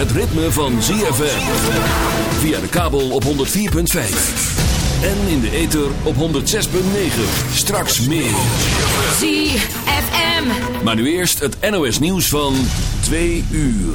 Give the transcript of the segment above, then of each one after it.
het ritme van ZFM. Via de kabel op 104.5. En in de ether op 106.9. Straks meer. ZFM. Maar nu eerst het NOS nieuws van 2 uur.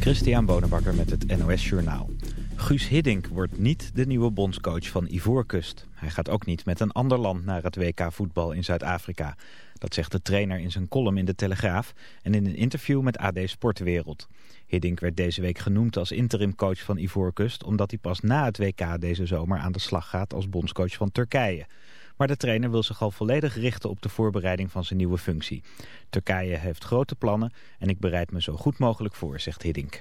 Christian Bonenbakker met het NOS Journaal. Guus Hiddink wordt niet de nieuwe bondscoach van Ivoorkust. Hij gaat ook niet met een ander land naar het WK voetbal in Zuid-Afrika. Dat zegt de trainer in zijn column in de Telegraaf en in een interview met AD Sportwereld. Hiddink werd deze week genoemd als interimcoach van Ivoorkust... omdat hij pas na het WK deze zomer aan de slag gaat als bondscoach van Turkije. Maar de trainer wil zich al volledig richten op de voorbereiding van zijn nieuwe functie. Turkije heeft grote plannen en ik bereid me zo goed mogelijk voor, zegt Hiddink.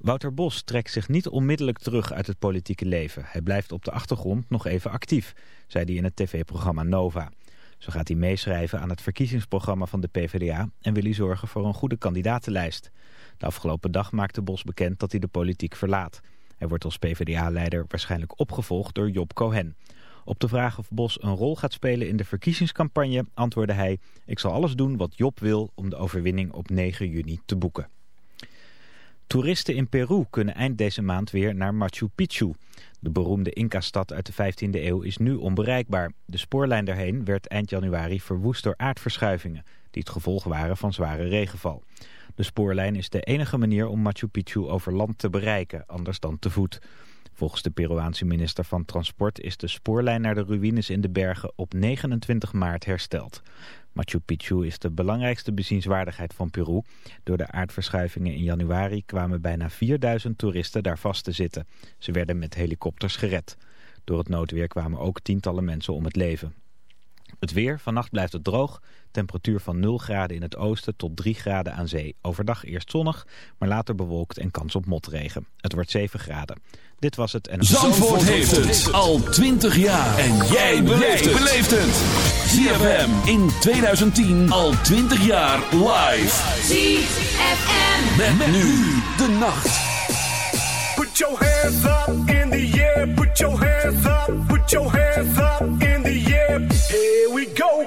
Wouter Bos trekt zich niet onmiddellijk terug uit het politieke leven. Hij blijft op de achtergrond nog even actief, zei hij in het tv-programma Nova. Zo gaat hij meeschrijven aan het verkiezingsprogramma van de PvdA... en wil hij zorgen voor een goede kandidatenlijst. De afgelopen dag maakte Bos bekend dat hij de politiek verlaat. Hij wordt als PvdA-leider waarschijnlijk opgevolgd door Job Cohen. Op de vraag of Bos een rol gaat spelen in de verkiezingscampagne antwoordde hij... ik zal alles doen wat Job wil om de overwinning op 9 juni te boeken. Toeristen in Peru kunnen eind deze maand weer naar Machu Picchu. De beroemde Inca-stad uit de 15e eeuw is nu onbereikbaar. De spoorlijn daarheen werd eind januari verwoest door aardverschuivingen... die het gevolg waren van zware regenval. De spoorlijn is de enige manier om Machu Picchu over land te bereiken, anders dan te voet. Volgens de Peruaanse minister van Transport is de spoorlijn naar de ruïnes in de bergen op 29 maart hersteld. Machu Picchu is de belangrijkste bezienswaardigheid van Peru. Door de aardverschuivingen in januari kwamen bijna 4000 toeristen daar vast te zitten. Ze werden met helikopters gered. Door het noodweer kwamen ook tientallen mensen om het leven. Het weer, vannacht blijft het droog. Temperatuur van 0 graden in het oosten tot 3 graden aan zee. Overdag eerst zonnig, maar later bewolkt en kans op motregen. Het wordt 7 graden. Dit was het en... Zandvoort heeft het al 20 jaar. En jij beleeft het. ZFM in 2010 al 20 jaar live. ZFM. Met, nu de nacht. Put your hands up in the air. Put your hands up. Put your hands up in the air. Here we go.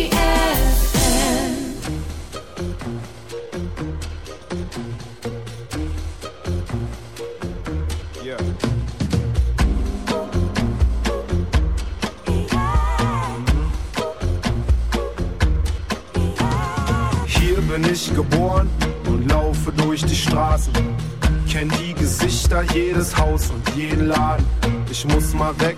jedes Haus und jeden Laden. Ich muss mal weg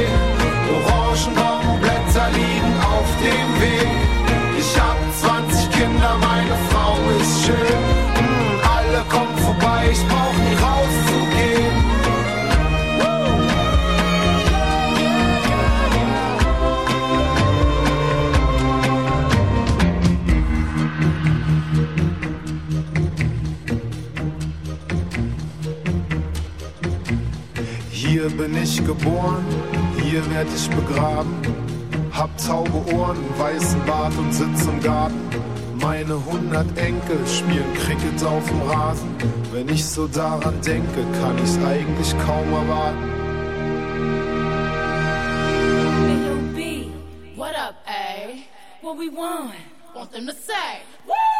Hier bin ich geboren, hier werd ich begraben. Hab taube Ohren, weißen Bart und sitz im Garten. Meine hundert Enkel spielen Cricket auf dem Rasen. Wenn ich so daran denke, kann ich's eigentlich kaum erwarten. Hey, yo, B, what up, A? What we want? Want them to say, Woo!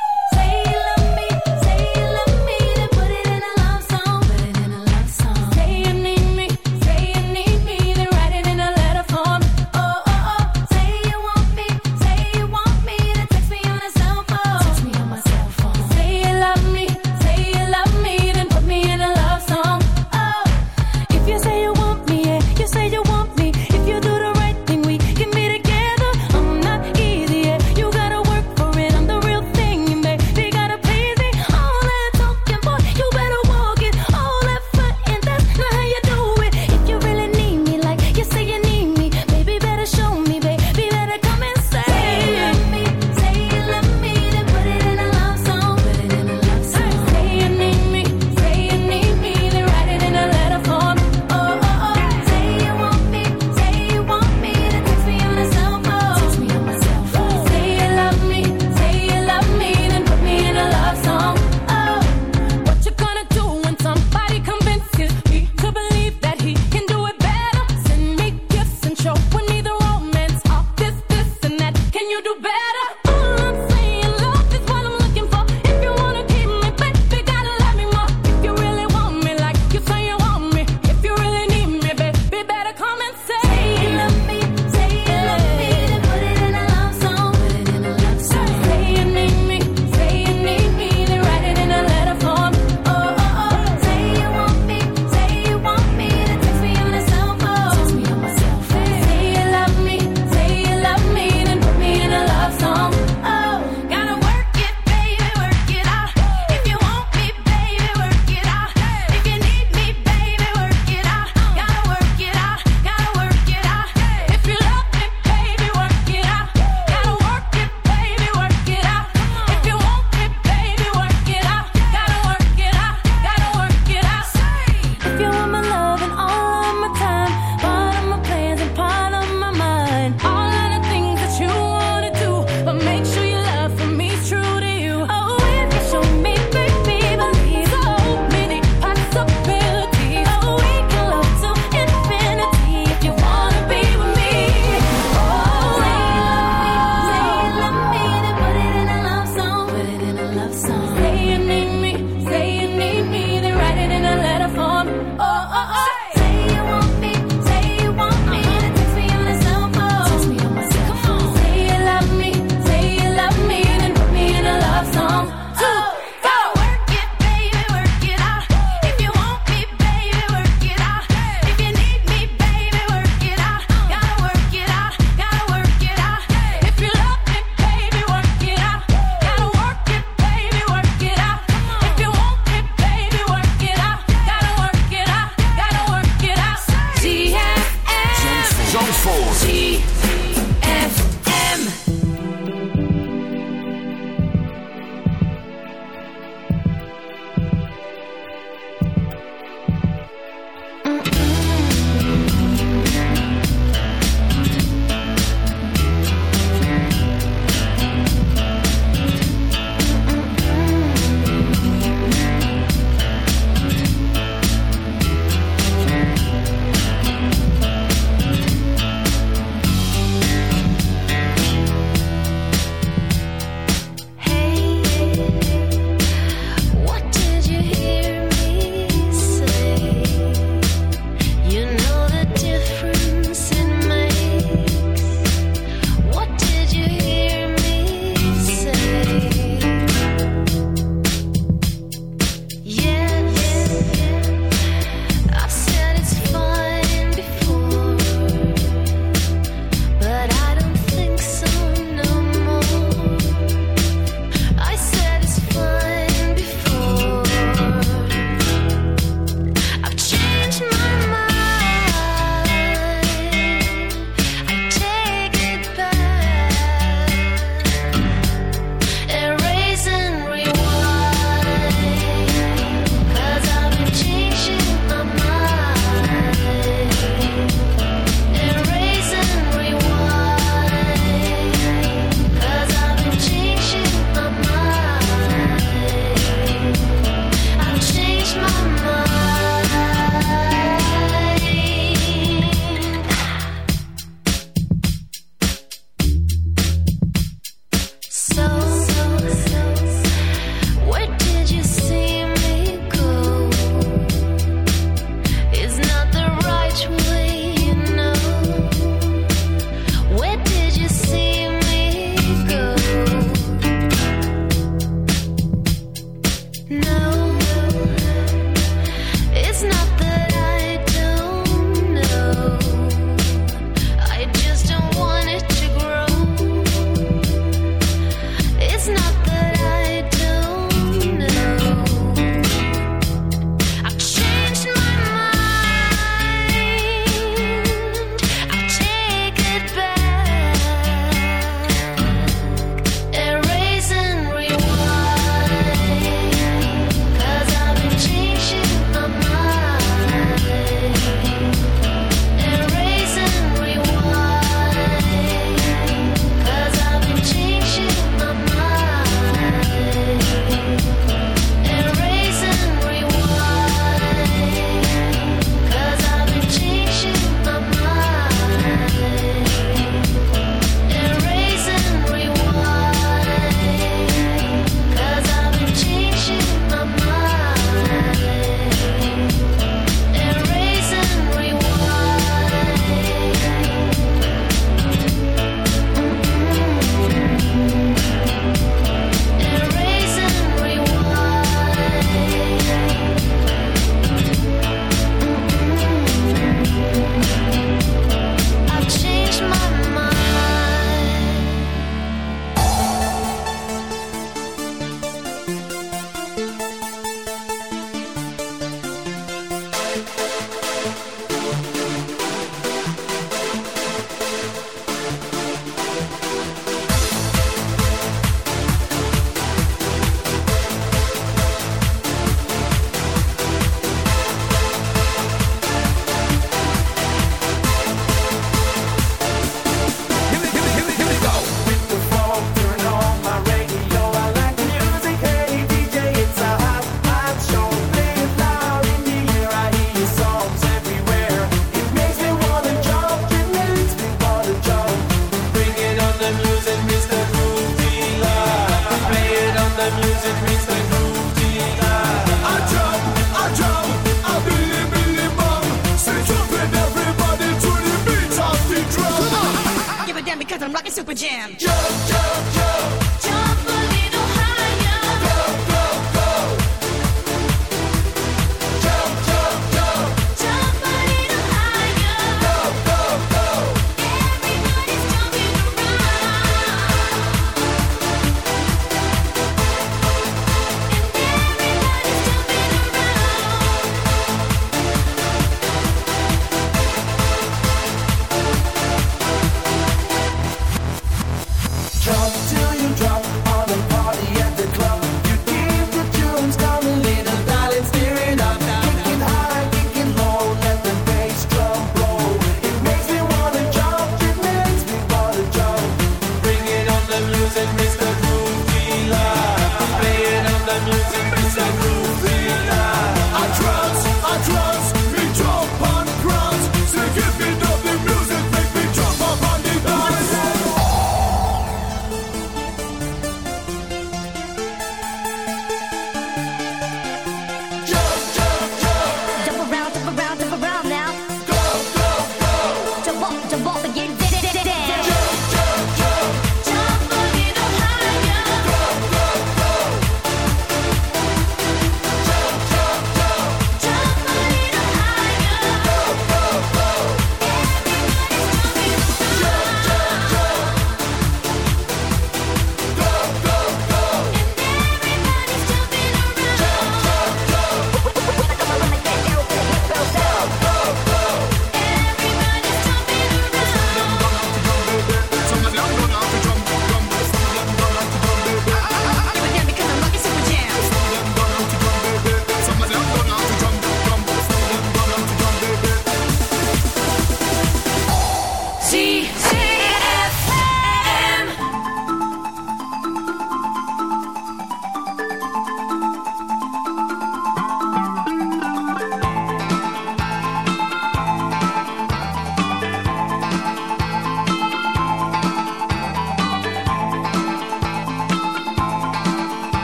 Super jam. Jump, jump, jump.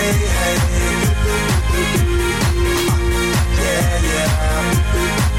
hey, hey. Uh, yeah, yeah.